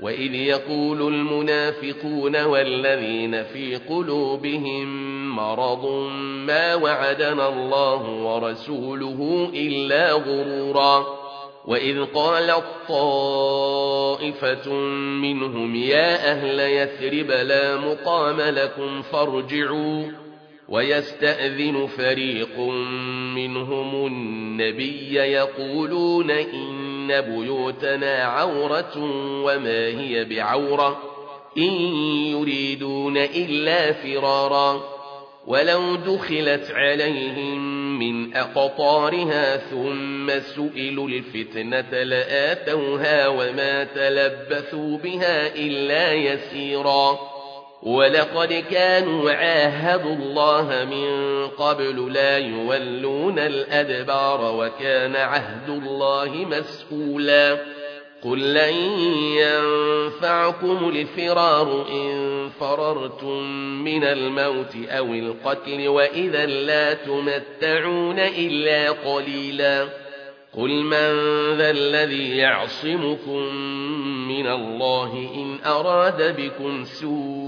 وإذ يقول المنافقون والذين في قلوبهم مرض ما وعدنا الله ورسوله إلا غرورا. وإذ قالت طائفة منهم يا أهل يثرب لا مقام لكم فارجعوا. ويستأذن فريق منهم النبي يقولون إن بيوتنا عورة وما هي بعورة إن يريدون إلا فرارا ولو دخلت عليهم من أقطارها ثم سئلوا الفتنة لآتوها وما تلبثوا بها إلا يسيرا ولقد كانوا عاهدوا الله من قبل لا يولون الأدبار وكان عهد الله مسئولا قل لن ينفعكم الفرار إن فررتم من الموت أو القتل وإذا لا تمتعون إلا قليلا. قل من ذا الذي يعصمكم من الله إن أراد بكم سوءا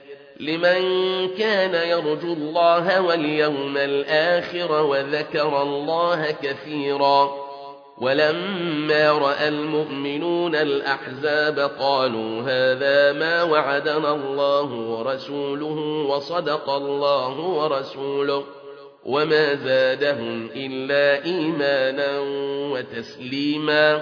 لمن كان يرجو الله واليوم الآخر وذكر الله كثيرا ولما رأى المؤمنون الأحزاب قالوا هذا ما وعدنا الله ورسوله وصدق الله ورسوله وما زادهم إلا إيمانا وتسليما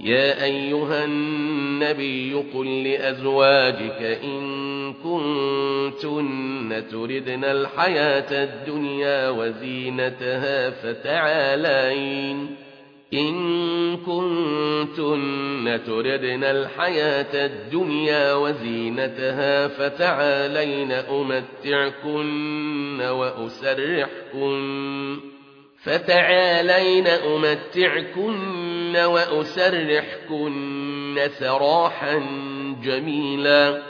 يا أيها النبي قل لأزواجك إن كنتن تردن الحياة الدنيا وزينتها فتعالين. إن كنتن تردن الحياة الدنيا وزينتها فتعالين أمتعكن وأسرحكن. فتعالين أمتعكن وأسرحكن سراحا جميلا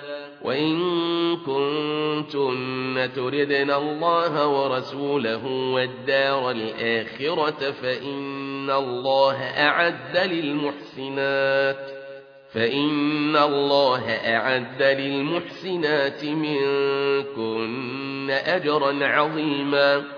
وإن كنتن تردن الله ورسوله والدار الآخرة فإن الله أعد للمحسنات فإن الله أعد للمحسنات منكن أجرا عظيما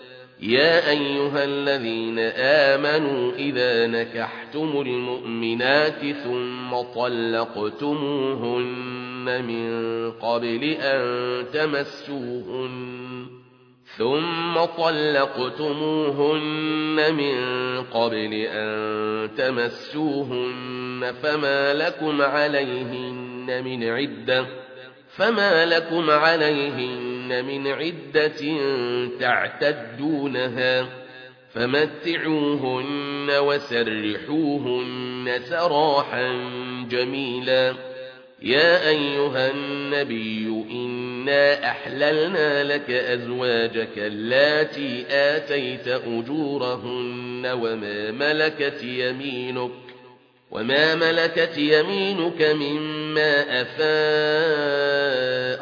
يا أيها الذين آمنوا إذا نكحتم المؤمنات ثم طلقتموهن من قبل أن تمسوهن ثم طلقتموهن من قبل أن تمسوهن فما لكم عليهن من عدة فما لكم عليهن من عدة تعتدونها فمتعوهن وسرحوهن سراحا جميلا. يا أيها النبي إنا أحللنا لك أزواجك اللاتي آتيت أجورهن وما ملكت يمينك وما ملكت يمينك مما أفاء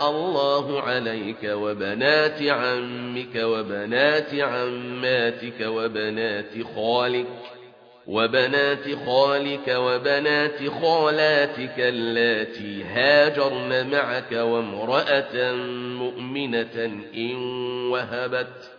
الله عليك وبنات عمك وبنات عماتك وبنات خالك وبنات خالك وبنات خالاتك اللاتي هاجرن معك وامرأة مؤمنة إن وهبت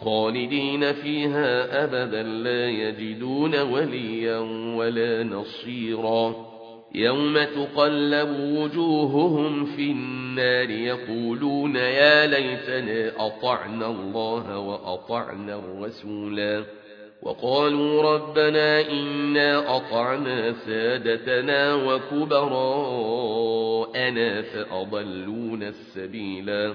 خالدين فيها أبدا لا يجدون وليا ولا نصيرا. يوم تقلب وجوههم في النار يقولون يا ليتنا أطعنا الله وأطعنا الرسولا. وقالوا ربنا إنا أطعنا سادتنا وكبراءنا فأضلونا السبيلا.